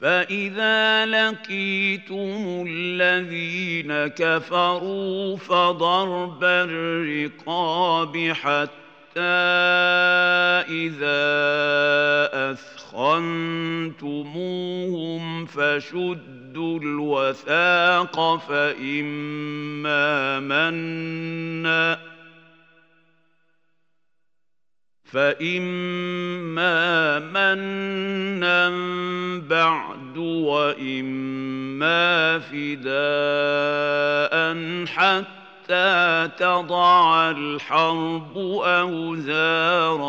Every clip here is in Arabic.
فإذا لقيتم الذين كفروا فضرب الرقاب حتى إذا أثخنتموهم فشدوا الوثاق فإما منا فإما منا بعد وإما فداء حتى تضع الحرب أوزارها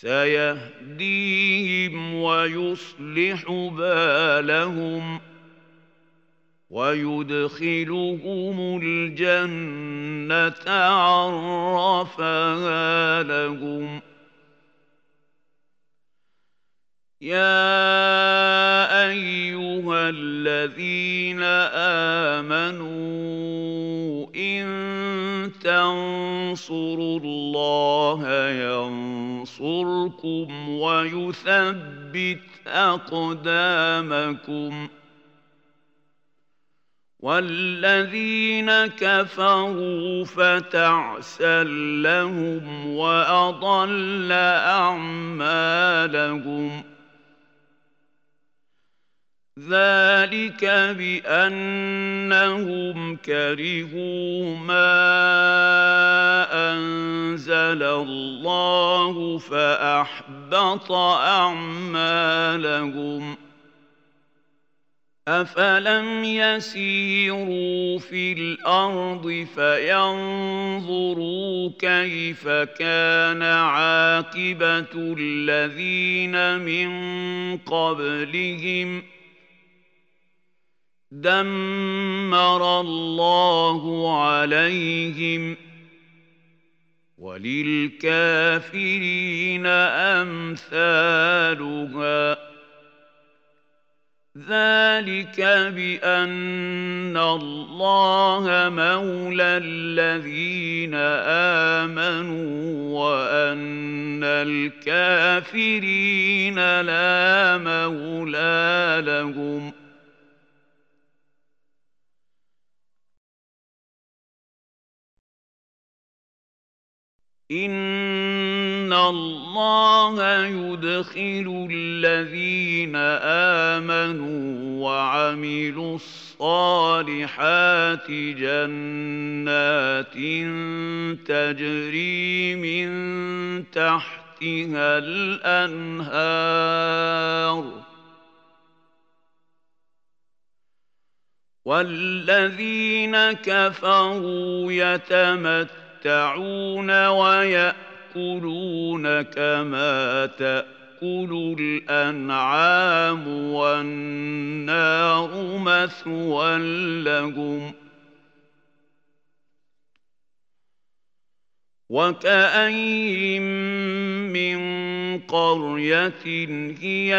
سيهديهم ويصلح بالهم ويدخلهم الجنة عرفها لهم. يا أيها الذين آمنوا إن تنصروا الله ينصركم ويثبت أقدامكم. والذين كفروا فتعسا لهم وأضل أعمالهم. ذلك بأنهم كرهوا ما أنزل الله فأحبط أعمالهم. أفلم يسيروا في الأرض فينظروا كيف كان عاقبة الذين من قبلهم ۖ. دمر الله عليهم وللكافرين أمثالها. ذلك بأن الله مولى الذين آمنوا وأن الكافرين لا مولى لهم. إن الله يدخل الذين آمنوا وعملوا الصالحات جنات تجري من تحتها الأنهار والذين كفروا يتمتعون ويأكلون كما تأكل الأنعام والنار مثوى لهم ۖ وكأين من قرية هي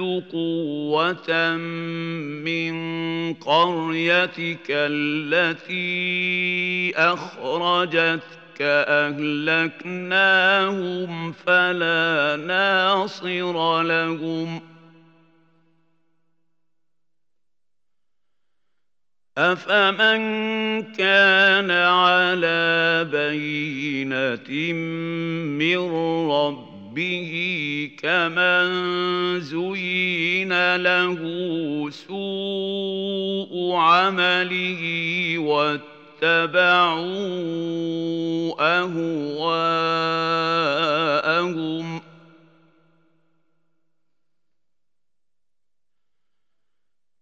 اشد قوه من قريتك التي اخرجتك اهلكناهم فلا ناصر لهم أفمن كان على بينة من ربه كمن زين له سوء عمله واتبعوا أهواءهم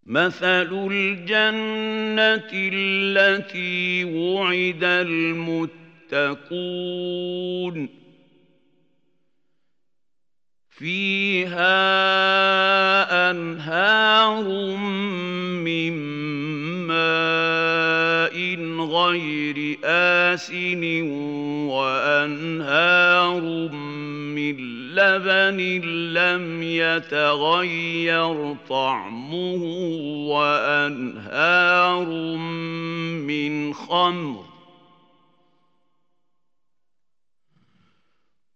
مثل الجنة التي وعد المتقون فيها أنهار من ماء غير آسن وأنهار من لبن لم يتغير طعمه وأنهار من خمر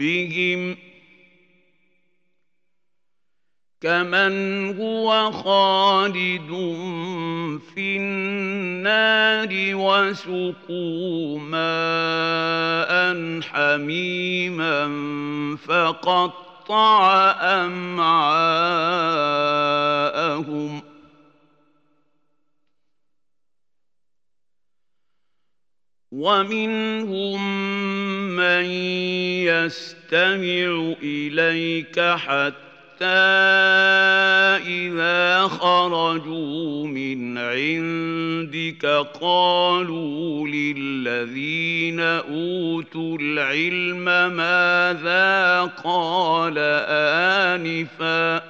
ربهم كمن هو خالد في النار وسقوا ماء حميما فقط قطع أمعاءهم ومنهم من يستمع إليك حتى إذا خرجوا من عندك قالوا للذين أوتوا العلم ماذا قال آنفا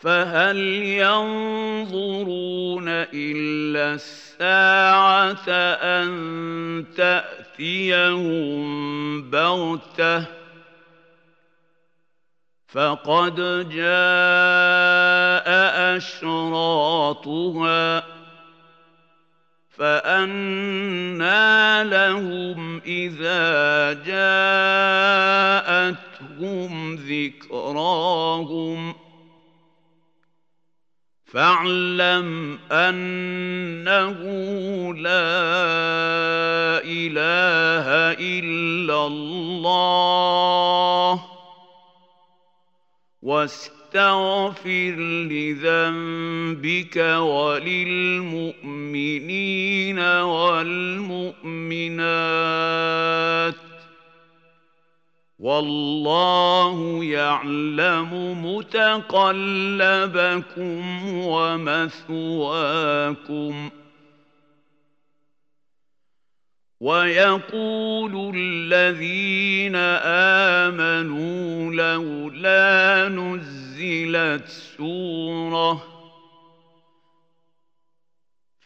فهل ينظرون إلا الساعة أن تاتي تأتيهم بغتة؟ فقد جاء أشراطها فأنى لهم إذا جاءتهم ذكراهم ۖ. فاعلم أنه لا إله إلا الله. واستغفر لذنبك وللمؤمنين والمؤمنات. والله يعلم متقلبكم ومثواكم. ويقول الذين آمنوا لولا نزل أنزلت سورة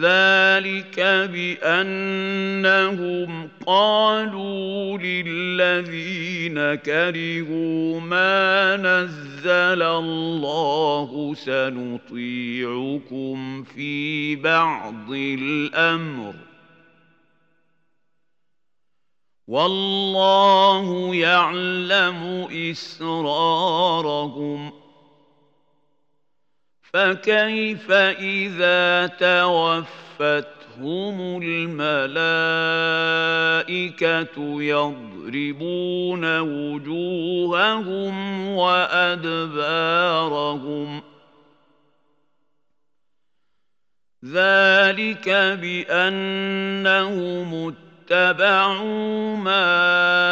ذلك بأنهم قالوا للذين كرهوا ما نزل الله سنطيعكم في بعض الأمر. والله يعلم إسرارهم. فكيف إذا توفتهم الملائكة يضربون وجوههم وأدبارهم؟ ذلك بأنهم اتبعوا ما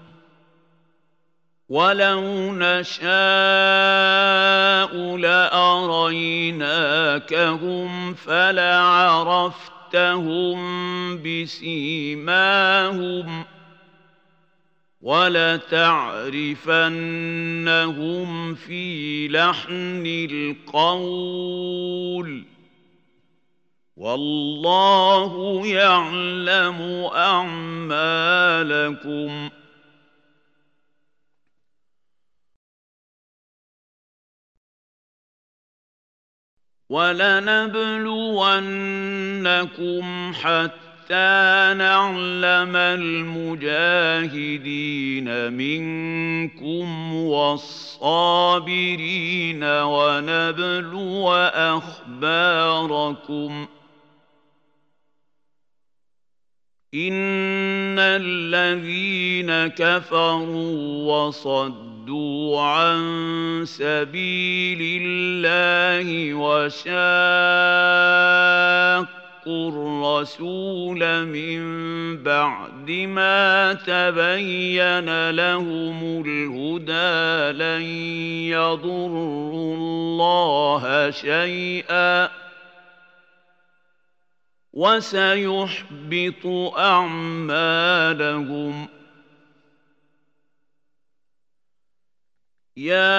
ولو نشاء لاريناكهم فلعرفتهم بسيماهم ولتعرفنهم في لحن القول والله يعلم اعمالكم ولنبلونكم حتى نعلم المجاهدين منكم والصابرين ونبلو أخباركم. إن الذين كفروا وصدوا صدوا عن سبيل الله وشاقوا الرسول من بعد ما تبين لهم الهدى لن يضروا الله شيئا وسيحبط اعمالهم يا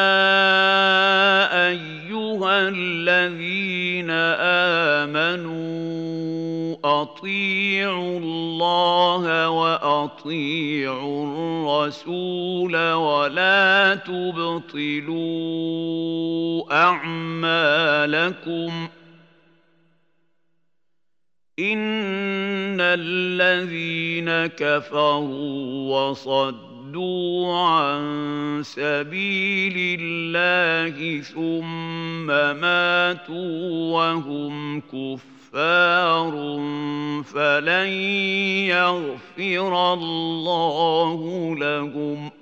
ايها الذين امنوا اطيعوا الله واطيعوا الرسول ولا تبطلوا اعمالكم ان الذين كفروا وصدوا صدوا عن سبيل الله ثم ماتوا وهم كفار فلن يغفر الله لهم ۖ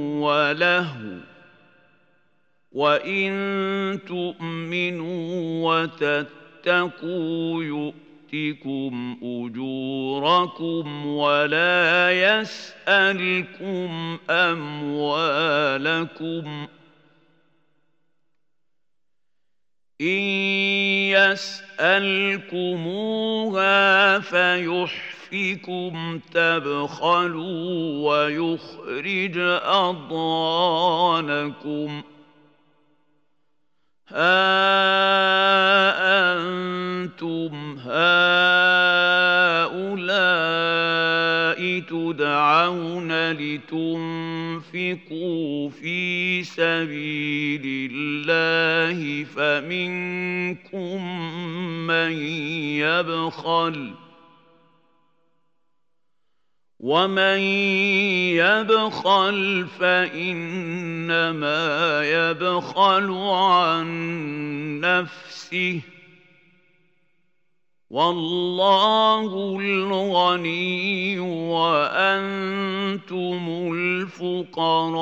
ولهو وإن تؤمنوا وتتقوا يؤتكم أجوركم ولا يسألكم أموالكم إن يسألكموها فيحفظ يكفكم تبخلوا ويخرج أضغانكم ها أنتم هؤلاء تدعون لتنفقوا في سبيل يبخل ۖ. ومن يبخل فإنما يبخل عن نفسه. والله الغني وأنتم الفقراء.